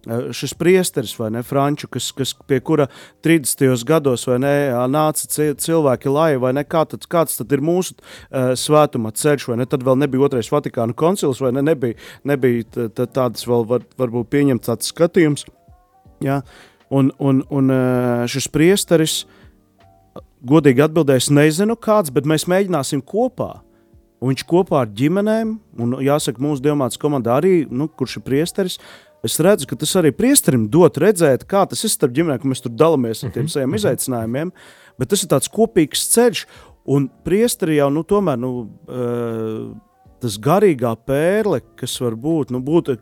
Speaker 2: Uh, Šis priesteris, vai ne, Franču, kas, kas pie kura 30. gados vai ne, nāca ci- cilvēki lai, vai ne, kā tad, kāds tad ir mūsu uh, svētuma ceļš, vai ne, tad vēl nebija otrais Vatikāna koncils, vai ne, nebija, nebija tādas vēl var, varbūt pieņemts tāds skatījums, jā, un, un, un uh, šis priesteris, godīgi atbildēs, nezinu kāds, bet mēs mēģināsim kopā. Un viņš kopā ar ģimenēm, un jāsaka, mūsu diamāts komandā arī, nu, kurš ir priesteris, es redzu, ka tas arī priesterim dot redzēt, kā tas ir starp ģimenēm, ka mēs tur dalāmies ar tiem saviem izaicinājumiem, bet tas ir tāds kopīgs ceļš, un priesteri jau, nu, tomēr, nu, uh, tas garīgā pērle, kas var būt, nu, būt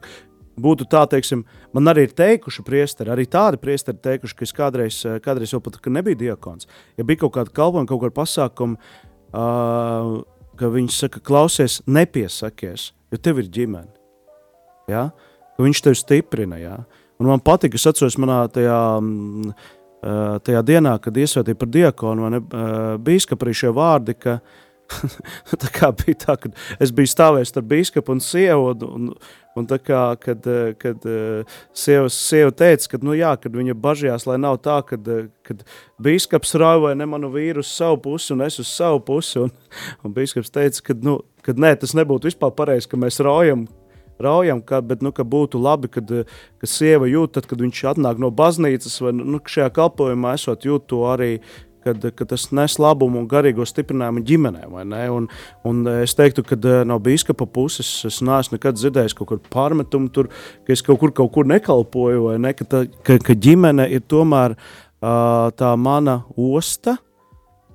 Speaker 2: būtu tā, teiksim, man arī ir teikuši priesteri, arī tādi priesteri teikuši, ka es kādreiz, eh, kādreiz jau pat, ka nebija diakons. Ja bija kaut kāda kalpojuma, kaut kāda pasākuma, uh, ka viņš saka, klausies, nepiesakies, jo tev ir ģimene. Ja? Ka viņš tevi stiprina. Ja? Un man patīk, es atceros manā tajā, mm, tajā dienā, kad iesvētīja par diakonu, man bija arī šie vārdi, ka tā kā bija tā, ka es biju stāvējis ar biskupu un sievu, un, un tā kā, kad, kad sieva, sieva teica, ka, nu jā, kad viņa bažījās, lai nav tā, kad, kad biskups rauj ne manu vīru uz savu pusi un es uz savu pusi, un, un biskups teica, ka, nu, kad nē, tas nebūtu vispār pareizi, ka mēs raujam, raujam, ka, bet nu, ka būtu labi, kad, kad sieva jūt, tad, kad viņš atnāk no baznīcas vai nu, šajā kalpojumā esot jūt to arī, kad, kad tas nes labumu un garīgo stiprinājumu ģimenē. Un, un es teiktu, ka eh, no biskupa puses es neesmu nekad dzirdējis kaut kādu pārmetumu, tur, ka es kaut kur, kaut kur nekalpoju, vai ne, ka, tā, ka, ka ģimene ir tomēr uh, tā mana osta.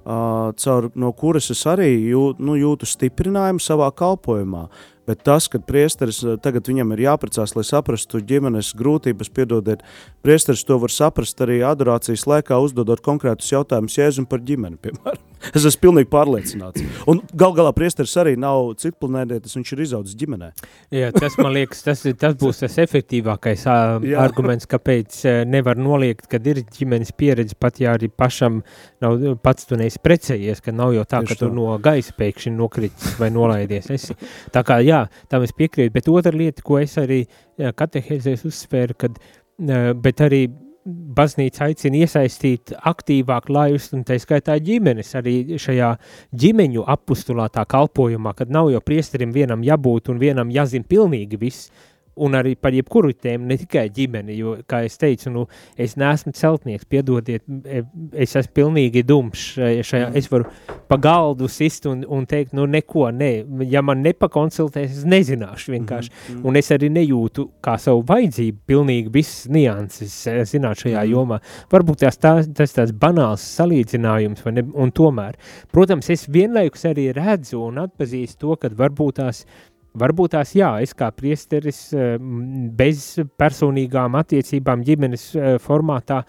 Speaker 2: Uh, caur no kuras es arī jūt, nu, jūtu stiprinājumu savā kalpošanā. Bet tas, ka priesteris eh, tagad viņam ir jāprecās, lai saprastu ģimenes grūtības, piedodiet, priesteris to var saprast arī adorācijas laikā, uzdodot konkrētus jautājumus Jēzum par ģimeni, piemēram. Es esmu pilnīgi pārliecināts. Un gal galā priesteris arī nav citplanēdietis, viņš ir izaudzis ģimenē.
Speaker 1: Jā, tas man liekas, tas, tas būs tas efektīvākais Jā. arguments, kāpēc nevar noliegt, kad ir ģimenes pieredze, pat ja arī pašam nav pats tu neesi precējies, ka nav jau tā, Tieši ka tu tā. no gaisa pēkšņi nokritis vai nolaidies. Esi. Tā kā jā, jā, tam es piekrītu, bet otra lieta, ko es arī katehēzēs uzsvēru, kad, bet arī baznīca aicina iesaistīt aktīvāk laivus, un tā skaitā ģimenes arī šajā ģimeņu apustulātā kalpojumā, kad nav jau priesterim vienam jābūt un vienam jāzina pilnīgi viss, un arī par jebkuru tēmu, ne tikai ģimeni, jo, kā es teicu, nu, es neesmu celtnieks, piedodiet, e, es esmu pilnīgi dumšs šajā, mm. es varu pa galdu sist un, un teikt, nu, neko, ne, ja man nepakonsultēs, es nezināšu vienkārši, mm. Mm. un es arī nejūtu kā savu vajadzību pilnīgi visas nianses e, zināt šajā mm. jomā. Varbūt tās tā, tas tāds banāls salīdzinājums, vai ne, un tomēr, protams, es vienlaikus arī redzu un atpazīstu to, kad varbūt tās Varbūt tās jā, es kā priesteris eh, bez personīgām attiecībām ģimenes eh, formātā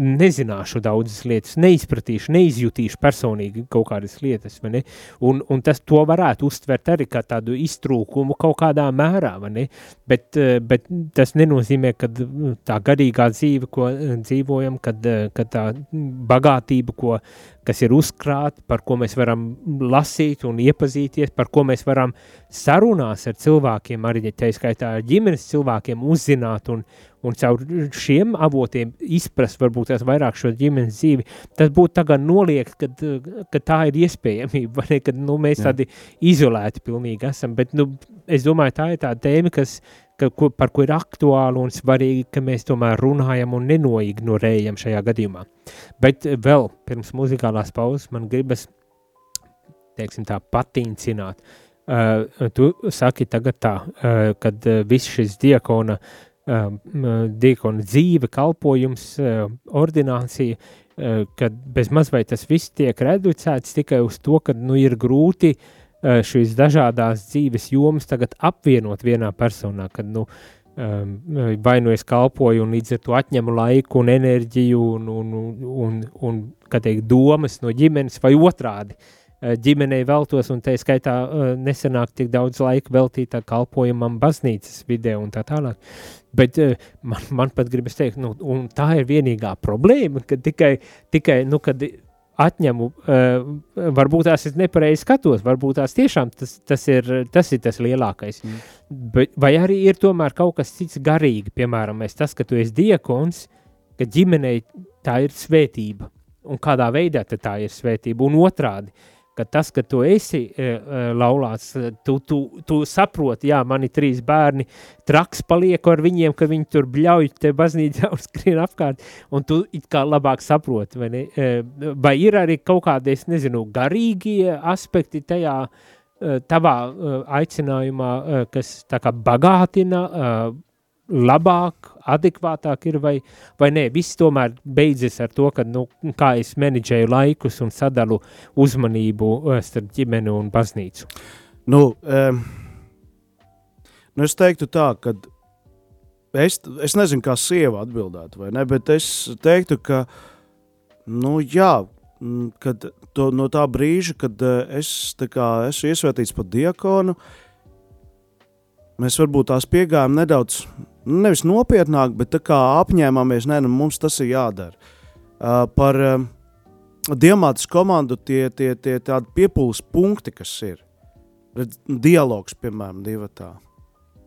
Speaker 1: nezināšu daudzas lietas, neizpratīšu, neizjutīšu personīgi kaut kādas lietas, vai ne? Un, un tas to varētu uztvert arī kā tādu iztrūkumu kaut kādā mērā, vai ne? Bet, eh, bet tas nenozīmē, ka mm, tā garīgā dzīve, ko eh, dzīvojam, kad, eh, kad tā bagātība, ko, kas ir uzkrāta, par ko mēs varam lasīt un iepazīties, par ko mēs varam sarunās ar cilvēkiem, arī tā skaitā ar ģimenes cilvēkiem uzzināt un, un caur šiem avotiem izprast varbūt tās vairāk šo ģimenes dzīvi, tas būtu tagad noliegt, kad, kad tā ir iespējamība, vai ne, kad nu, mēs Jā. tādi izolēti pilnīgi esam, bet nu, es domāju, tā ir tā tēma, kas, ka, ko, par ko ir aktuāli un svarīgi, ka mēs tomēr runājam un nenoignorējam šajā gadījumā. Bet vēl pirms muzikālās pauzes man gribas, teiksim tā, patīncināt, Uh, tu saki tagad tā, uh, kad uh, viss šis diakona uh, diekona dzīve, kalpojums, ordinācija, kad bez maz vai tas viss tiek reducēts tikai uz to, ka nu, ir grūti šīs dažādās dzīves jomas tagad apvienot vienā personā, kad nu, vai nu es kalpoju un līdz ar to atņemu laiku un enerģiju un, un, un, un, un kā teikt, domas no ģimenes vai otrādi. Uh, ģimenei veltos, un tā skaitā eh, nesenāk tik daudz laika veltītā kalpojumam baznīcas vidē un tā tālāk. Bet eh, man, man pat gribas teikt, nu, un tā ir vienīgā problēma, ka tikai, tikai nu, kad atņemu, varbūt tās es nepareizi skatos, varbūt tās tiešām tas, tas, ir, tas ir tas lielākais. Mm. Bet, vai arī ir tomēr kaut kas cits garīgi, piemēram, tas, ka tu esi diekons, ka ģimenei tā ir svētība, un kādā veidā tā ir svētība, un otrādi, uh, ka tas, ka tu esi uh, laulāts, tu, tu, tu saproti, jā, man ir trīs bērni, traks palieku ar viņiem, ka viņi tur bļauj te baznīcā un skrien apkārt, un tu it kā labāk saproti, vai ne? Uh, vai ir arī kaut kādi, es nezinu, garīgie aspekti tajā, uh, tavā aicinājumā, kas tā kā bagātina labāk, adekvātāk ir, vai, vai nē, viss tomēr beidzas ar to, ka, nu, kā es menedžēju laikus un sadalu uzmanību eh, starp ģimeni un baznīcu.
Speaker 2: Nu, um, nu es teiktu tā, ka es, es nezinu, kā sieva atbildētu, vai ne, bet es teiktu, ka, nu, jā, kad to, no tā brīža, kad eh, es kā, esmu iesvētīts par diakonu, mēs varbūt tās piegājām nedaudz, nevis nopietnāk, bet kā apņēmāmies, nē, nu, mums tas ir jādara. Uh, par uh, diamātas komandu tie, tie, tie tādi piepūles punkti, kas ir. Redz, dialogs, piemēram, divatā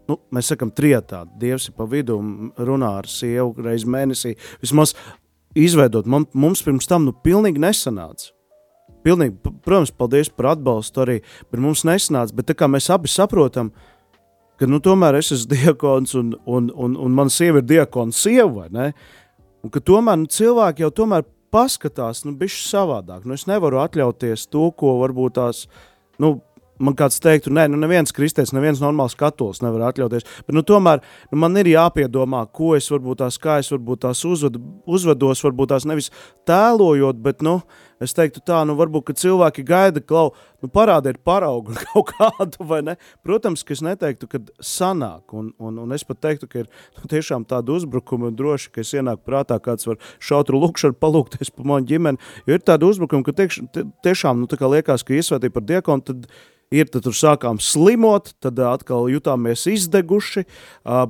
Speaker 2: nu, mēs sakām, trijotā. Dievs ir pa vidu un runā ar sievu reizi mēnesī. Vismaz izveidot, man, mums pirms tam nu, pilnīgi nesanāca. Pilnīgi, protams, paldies par atbalstu arī, bet mums nesanāca. Bet tā kā mēs abi saprotam, ka nu, tomēr es esmu diakons un, un, un, un mana sieva ir diakona sieva? Un ka tomēr nu, cilvēki jau tomēr paskatās, nu, bišķi savādāk. Nu, es nevaru atļauties to, ko varbūt tās, nu, man kāds teiktu, nē, nu neviens kristietis, neviens normāls katolis nevar atļauties. Bet nu, tomēr nu, man ir jāpiedomā, ko es varbūt tās, kā es varbūt tās uzvedu, uzvedos, varbūt tās nevis tēlojot, bet, nu, es teiktu tā, nu, varbūt, ka cilvēki gaida, klau, nu, parādiet paraugu kaut kādu, vai ne? Protams, ka es neteiktu, ka sanāk, un, un, un es pat teiktu, ka ir nu, tiešām tāda uzbrukuma un droši, ka es ienāk prātā kāds var šautru lukšanu palūkties pa manu ģimeni, jo ir tāda uzbrukuma, ka tieš, tiešām, nu, tā kā liekas, ka iesvētī par diekonu, tad ir, tad tur sākām slimot, tad atkal jutāmies izdeguši,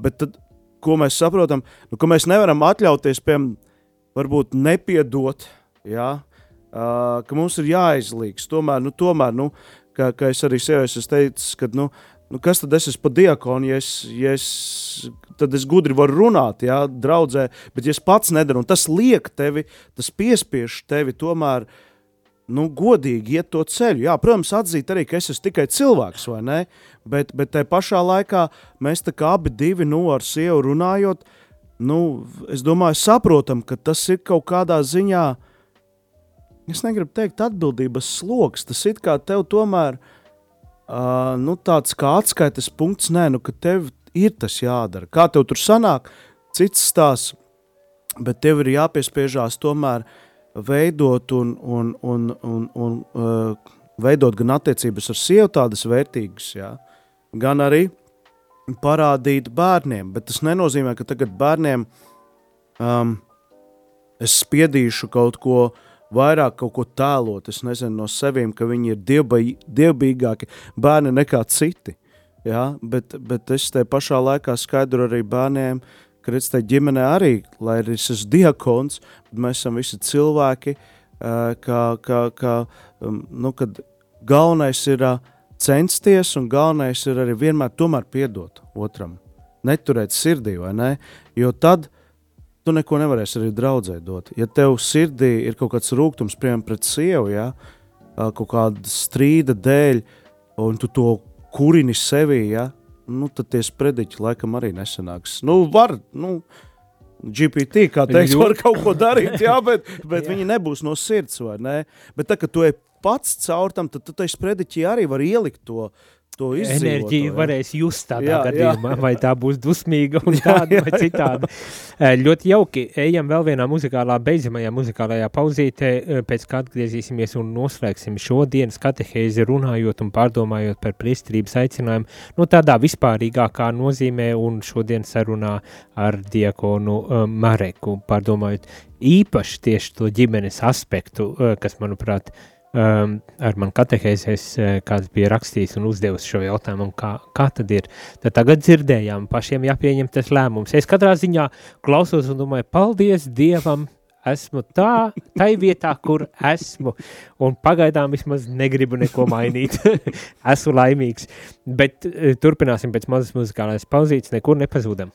Speaker 2: bet tad, ko mēs saprotam, nu, ka mēs nevaram atļauties, piemēram, varbūt nepiedot, jā, ka mums ir jāizlīgs, tomēr, nu, tomēr, nu, kā, kā es arī sev esmu teicis, ka, nu, nu, kas tad es esmu pa diakonu, ja es, ja es, tad es gudri varu runāt, jā, draudzē, bet ja es pats nedaru, un tas liek tevi, tas piespiež tevi tomēr, uh, nu, godīgi iet to ceļu. Jā, protams, atzīt arī, ka es esmu tikai cilvēks, vai ne? Bet, bet tajā pašā laikā mēs tā kā abi divi nu, ar sievu runājot, nu, es domāju, saprotam, ka tas ir kaut kādā ziņā, es negribu teikt, atbildības sloks. Tas ir kā tev tomēr uh, nu, tāds kā atskaites punkts, nē, nu, ka tev ir tas jādara. Kā tev tur sanāk, cits stāsts, bet tev ir jāpiespiežās tomēr uh, veidot un, un, un, un, un uh, veidot gan attiecības ar sievu tādas vērtīgas, jā, gan arī parādīt bērniem. Bet tas nenozīmē, ka tagad bērniem um, es spiedīšu kaut ko vairāk, kaut ko tēlot. Es nezinu no sevīm, ka viņi ir dievbai, dievbijīgāki bērni nekā citi. Jā, bet, bet es te pašā laikā skaidru arī bērniem, Kristē ģimenē arī, lai arī es esmu diakons, mēs esam visi cilvēki, kā, kā, kā, nu, kad galvenais ir censties un galvenais ir arī vienmēr tomēr piedot otram. Neturēt sirdī, vai ne? Jo tad tu neko nevarēsi arī draudzē dot. Ja tev sirdī ir kaut kāds rūkums, piemēram, pret sievu, ja, kaut kāda strīda dēļ, un tu to kurini sevī, ja, nu, tad tie sprediķi laikam arī nesanāks. Nu, var, nu, GPT, kā teikt, var kaut ko darīt, jā, bet, bet jā. viņi nebūs no sirds, vai ne? Bet tā, ka tu ej pats caur tam, tad tu tai sprediķi arī var ielikt to, to izdzīvot,
Speaker 1: enerģiju
Speaker 2: jā.
Speaker 1: varēs just tādā
Speaker 2: Jā,
Speaker 1: gadījumā,
Speaker 2: jā.
Speaker 1: vai tā būs dusmīga un
Speaker 2: Jā,
Speaker 1: tāda
Speaker 2: jā,
Speaker 1: vai citāda. Ļoti jauki, ejam vēl vienā muzikālā, beidzamajā muzikālajā pauzītē, pēc kā atgriezīsimies un noslēgsim šodienas katehēzi runājot un pārdomājot par priestrības aicinājumu, nu tādā vispārīgākā nozīmē un šodien sarunā ar diakonu uh, Mareku, pārdomājot īpaši tieši to ģimenes aspektu, kas, manuprāt, um, ar mani katehēzēs, uh, kāds bija rakstījis un uzdevis šo jautājumu, kā, kā tad ir. Tad tagad dzirdējām, pašiem jāpieņem tas lēmums. Es katrā ziņā klausos un domāju, paldies Dievam, esmu tā, tai vietā, kur esmu, un pagaidām vismaz negribu neko mainīt. esmu laimīgs, bet uh, turpināsim pēc mazas muzikālās pauzītes, nekur nepazūdam.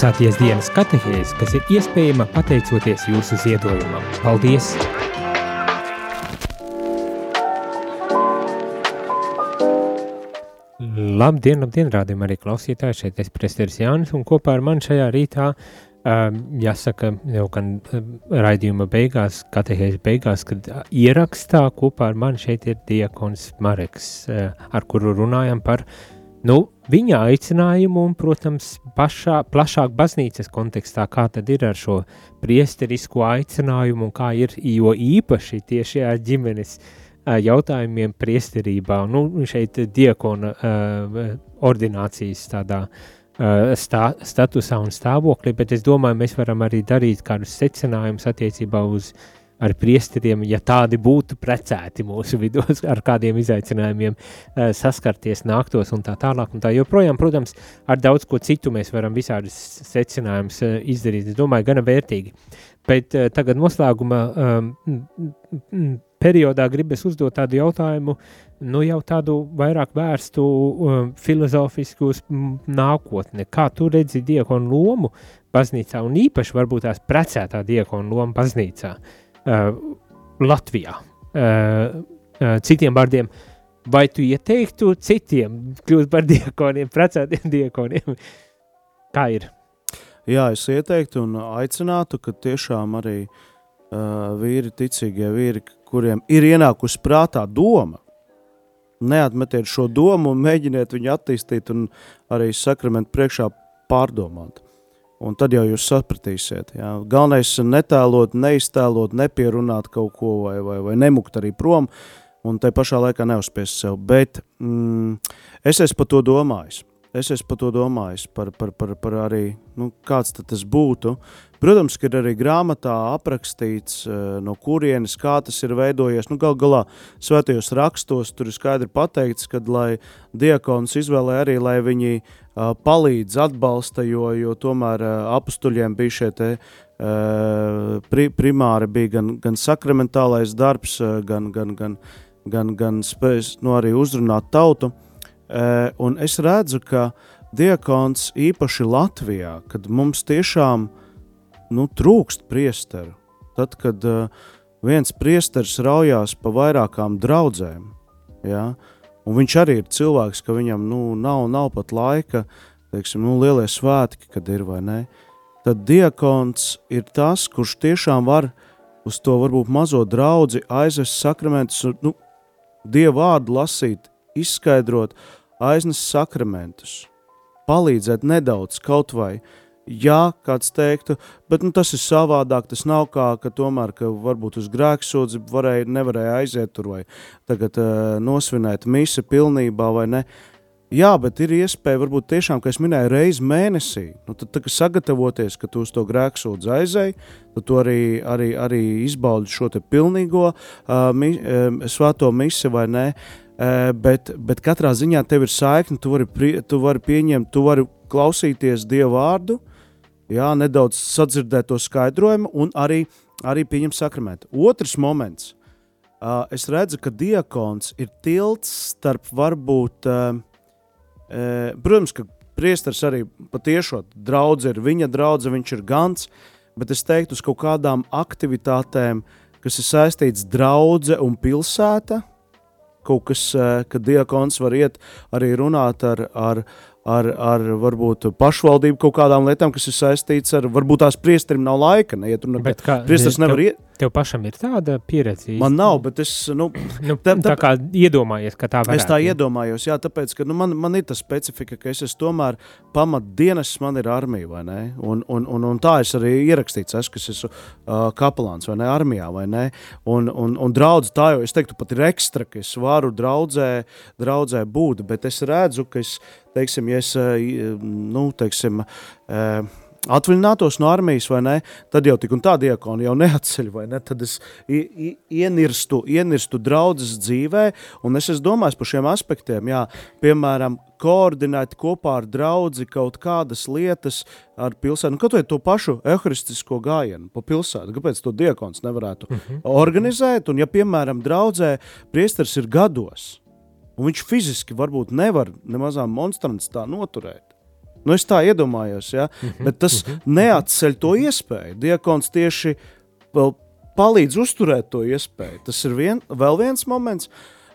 Speaker 1: Klausāties dienas katehēs, kas ir iespējama pateicoties jūsu ziedojumam. Paldies! Labdien, labdien, rādījumā arī klausītāji, šeit es presteris Jānis, un kopā ar mani šajā rītā, um, jāsaka, jau gan um, raidījuma beigās, katehēs beigās, kad uh, ierakstā kopā ar mani šeit ir diakons Mareks, uh, ar kuru runājam par nu, viņa aicinājumu un, protams, pašā, plašāk baznīcas kontekstā, kā tad ir ar šo priesterisko aicinājumu un kā ir, jo īpaši tieši ar ģimenes ā, jautājumiem priesterībā, nu, šeit diakona uh, ordinācijas tādā uh, stā, statusā un stāvoklī, bet es domāju, mēs varam arī darīt kādus secinājumus attiecībā uz ar priesteriem, ja tādi būtu precēti mūsu vidū, ar kādiem izaicinājumiem uh, saskarties nāktos un tā tālāk un tā joprojām, protams, ar daudz ko citu mēs varam visādus secinājumus uh, izdarīt, es domāju, gana vērtīgi. Bet uh, tagad noslēguma um, mm, periodā gribas uzdot tādu jautājumu, nu jau tādu vairāk vērstu um, filozofisku uz nākotni. Kā tu redzi diakonu lomu baznīcā un īpaši varbūt tās precētā diakonu loma baznīcā uh, Latvijā? Uh, uh, citiem vārdiem, vai tu ieteiktu citiem kļūt par diakoniem, precētiem diakoniem? Kā ir?
Speaker 2: Jā, es ieteiktu un aicinātu, ka tiešām arī uh, vīri, ticīgie vīri, kuriem ir ienākusi prātā doma, neatmetiet šo domu un mēģiniet viņu attīstīt un arī sakramentu priekšā pārdomāt. Un tad jau jūs sapratīsiet. Jā. Galvenais ir netēlot, neiztēlot, nepierunāt kaut ko vai, vai, vai nemukt arī prom, un tai pašā laikā neuzspiest sev. Bet mm, es esmu par to domājis. Es esmu par to domājis, par, par, par, par arī, nu, kāds tas būtu. Protams, ka ir arī grāmatā aprakstīts, uh, no kurienes tas ir veidojies. Nu, gal galā svētajos rakstos tur ir skaidri pateikts, ka, lai diakons izvēlē arī, lai viņi uh, palīdz, atbalsta, jo, jo tomēr uh, apustuļiem bija šie te, uh, pri, primāri bija gan, gan sakramentālais darbs, gan, gan, gan, gan, gan spējas nu, arī uzrunāt tautu. Uh, un es redzu, ka diakons īpaši Latvijā, kad mums tiešām nu, trūkst priesteru, tad, kad uh, viens priesteris raujās pa vairākām draudzēm, ja, un viņš arī ir cilvēks, ka viņam nu, nav, nav pat laika, teiksim, nu, lielie svētki, kad ir vai ne, tad diakons ir tas, kurš tiešām var uz to varbūt mazo draudzi aizvest sakramentus, nu, dievu vārdu lasīt, izskaidrot, aiznes sakramentus, palīdzēt nedaudz kaut vai, jā, kāds teiktu, bet nu, tas ir savādāk, tas nav kā, ka tomēr, ka varbūt uz grēksodzi varēja, nevarēja aiziet tur vai tagad uh, nosvinēt misi pilnībā vai ne, Jā, bet ir iespēja, varbūt tiešām, kā es minēju, reizi mēnesī. Nu, tad, tad sagatavoties, ka tu uz to grēksūdzi aizēji, tad tu arī, arī, arī izbaudi šo pilnīgo uh, mi, uh, svēto misi vai nē. Uh, bet, bet katrā ziņā tev ir saikne, tu vari, tu vari pieņemt, tu vari klausīties Dieva vārdu, jā, nedaudz sadzirdēt to skaidrojumu un arī, arī pieņemt sakramentu. Otrs moments. Uh, es redzu, ka diakons ir tilts starp varbūt uh, E, protams, ka priesteris arī patiešām draudz ir viņa draudze, viņš ir gans, bet es teiktu uz kaut kādām aktivitātēm, kas ir saistīts draudze un pilsēta, kaut kas, kad diakons var iet arī runāt ar, ar, ar, ar varbūt pašvaldību kaut kādām lietām, kas ir saistīts ar, varbūt tās priesterim nav laika, neiet runāt,
Speaker 1: Bet kā-
Speaker 2: priesteris nevar iet.
Speaker 1: Tev pašam ir tāda pieredze.
Speaker 2: Man nav, bet es, nu,
Speaker 1: Nu,
Speaker 2: tā-
Speaker 1: tā, tā kā iedomājies, ka tā varētu.
Speaker 2: Es tā iedomājos, jā, tāpēc, ka nu, man, man ir tā specifika, ka es esmu tomēr pamatdienas, man ir armija, vai ne? Un, un, un, un tā es arī ierakstīts, es, kas esmu uh, kapelāns vai ne, armijā, vai ne? Un, un, un draudz tā jau, es teiktu, pat ir ekstra, ka es varu draudzē, draudzē būt, bet es redzu, ka es, teiksim, ja es, nu, teiksim, uh, atvaļinātos no armijas, vai ne, tad jau tik un tā diakoni jau neatceļ, vai ne, tad es ienirstu, ienirstu draudzes dzīvē, un es esmu domājis par šiem aspektiem, jā, piemēram, koordinēt kopā ar draudzi kaut kādas lietas ar pilsētu, nu, vai to pašu eharistisko gājienu pa pilsētu, kāpēc to diakons nevarētu uh -huh. organizēt, un ja, piemēram, draudzē priestars ir gados, un viņš fiziski varbūt nevar nemazām monstrants tā noturēt, Nu, es tā iedomājos, ja? mm -hmm. bet tas mm -hmm. neatceļ to iespēju. Diekons tieši palīdz uzturēt to iespēju. Tas ir vien, vēl viens moments.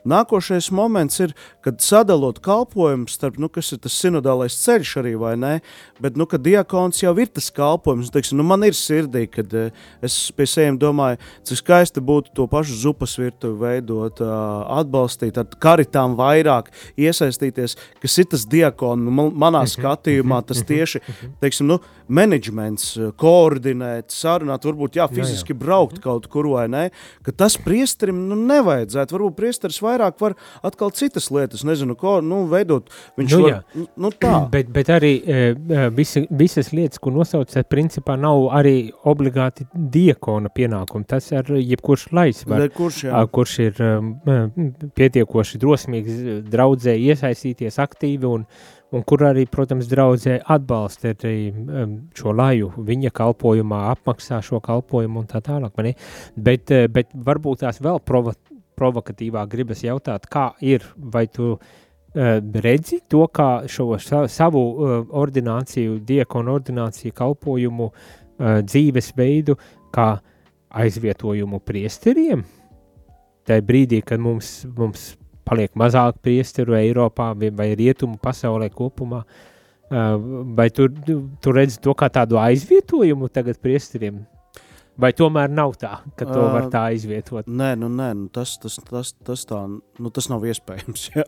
Speaker 2: Nākošais moments ir, kad sadalot kalpojumu starp, nu, kas ir tas sinodālais ceļš arī, vai ne, bet, nu, kad diakons jau ir tas kalpojums, teiksim, nu, man ir sirdī, kad uh, es pie sevis domāju, cik skaisti būtu to pašu zupas virtuvi veidot, atbalstīt, ar karitām vairāk iesaistīties, kas ir tas diakons, nu, manā mhm, skatījumā, tas mhm, tieši, mhm. teiksim, nu, menedžments, koordinēt, sarunāt, varbūt, jā, fiziski jā, jā. braukt kaut kur, vai ne, ka tas priesterim, nu, nevajadzētu, varbūt priesteris vajag vairāk var atkal citas lietas, nezinu, ko nu, veidot. Viņš
Speaker 1: nu,
Speaker 2: var, jā. nu, tā.
Speaker 1: Bet, bet arī e, e, visi, visas lietas, ko nosaucat, principā nav arī obligāti diakona pienākumi. Tas ir jebkurš lais, var,
Speaker 2: kurš,
Speaker 1: kurš ir e, pietiekoši drosmīgs draudzē iesaistīties aktīvi un, un kur arī, protams, draudzē atbalsta arī šo laju viņa kalpojumā, apmaksā šo kalpojumu un tā tālāk. Bet, bet varbūt tās vēl provat, provokatīvā gribas jautāt, kā ir, vai tu uh, redzi to kā šo sa, savu uh, ordināciju, diekonu ordināciju kalpojumu uh, dzīvesveidu, kā aizvietojumu priesteriem? Tajā brīdī, kad mums, mums paliek mazāk priesteru Eiropā vai, rietumu pasaulē kopumā, vai tu, tu redzi to kā tādu aizvietojumu tagad priesteriem? Vai tomēr nav tā, ka to uh, var tā izvietot?
Speaker 2: Nē, nu, nē nu, tas, tas, tas, tas, tā, nu, tas nav iespējams. Jā.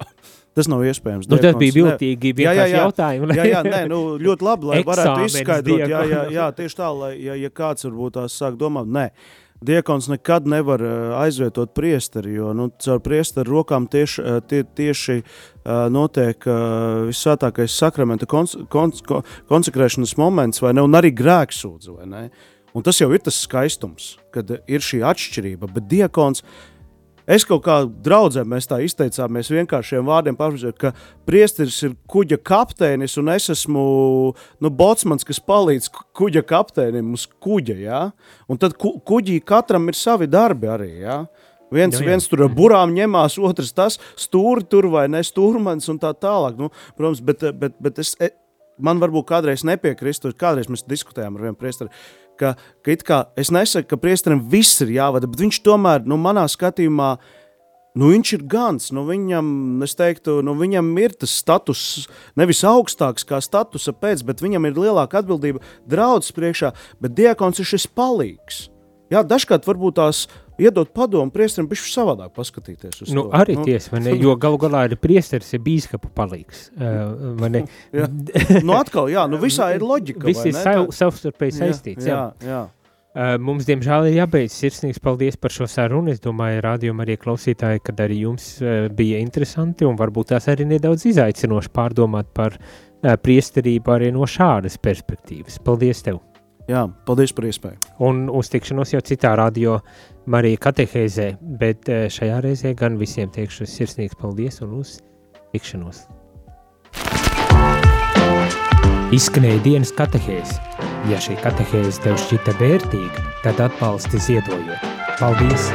Speaker 2: Tas nav iespējams.
Speaker 1: Nu, tas bija viltīgi
Speaker 2: jā, jā, jā,
Speaker 1: jautājumi.
Speaker 2: jā, jā, nē, nu, ļoti labi, lai varētu izskaidrot. Jā, jā, jā, tieši tā, lai ja, ja kāds varbūt tās sāk domāt, nē. Diekons nekad nevar aizvietot priesteri, jo nu, caur priesteru rokām tieši, tie, tieši notiek visātākais sakramenta kons, kons, konsekrēšanas moments, vai ne, un arī grēksūdze, vai ne. Uh, Un tas jau ir tas skaistums, kad ir šī atšķirība. Bet diakons, es kaut kā draudzē, mēs tā izteicāmies vienkāršiem vārdiem, pašapziņot, ka priesteris ir kuģa kapteinis un es esmu nu, botsmans, kas palīdz kuģa kapteinim uz kuģa. Ja? Un tad ku, kuģī katram ir savi darbi arī. Ja? Viens, jā, jā. viens tur ar burām ņemās, otrs tas stūri tur vai ne stūrmans un tā tālāk. Nu, protams, bet, bet, bet es, e, man varbūt kādreiz nepiekristu, kādreiz mēs diskutējām ar vienu priesteri ka, ka kā, es nesaku, ka priesterim viss ir jāvada, bet viņš tomēr, nu, manā skatījumā, nu, viņš ir gans. Nu, viņam, es teiktu, nu, viņam ir tas status, nevis augstāks kā statusa pēc, bet viņam ir lielāka atbildība draudzes priekšā, bet diakons ir šis palīgs. Jā, dažkārt varbūt tās iedot padomu priesterim, viņš savādāk paskatīties uz
Speaker 1: nu, to. Arī nu. tiesa, vai ne? Jo galu galā ir priesteris, ir bīskapa palīgs, uh, vai ne?
Speaker 2: jā. Nu atkal, jā, nu visā ir loģika,
Speaker 1: Viss ir sav, savstarpēji saistīts, jā. jā, jā. Uh, mums, diemžēl, ir jābeidz sirsnīgs paldies par šo sarunu. Es domāju, rādījumi arī klausītāji, kad arī jums uh, bija interesanti un varbūt tās arī nedaudz izaicinoši pārdomāt par uh, priesterību arī no šādas perspektīvas. Paldies tev!
Speaker 2: Jā, paldies par iespēju.
Speaker 1: Un uz tikšanos jau citā radio Marija katehēzē, bet eh, šajā reizē gan visiem teikšu sirsnīgs paldies un uz tikšanos. Izskanēja dienas katehēze. Ja šī katehēze tev šķita vērtīga, tad atbalsti ziedojot. Paldies!